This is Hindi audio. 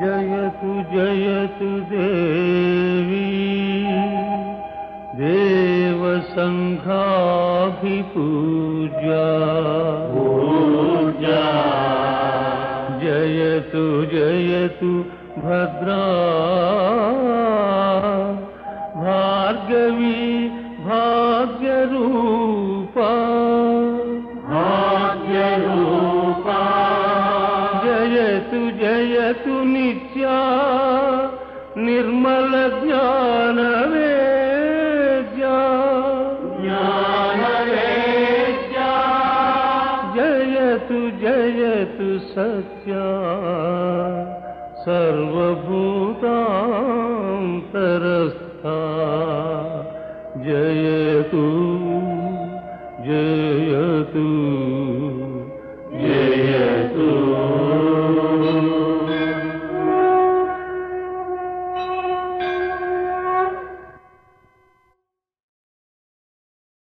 जयतु जयतु देवी। देवसङ्घाभिपूजा पूजा जयतु जयतु भद्रा। भार्गवी भाग्यरूपा जयतु नित्या निर्मल ज्ञान जयतु जयतु सत्या। सर्वभूतान्तरस्था जयतु जयतु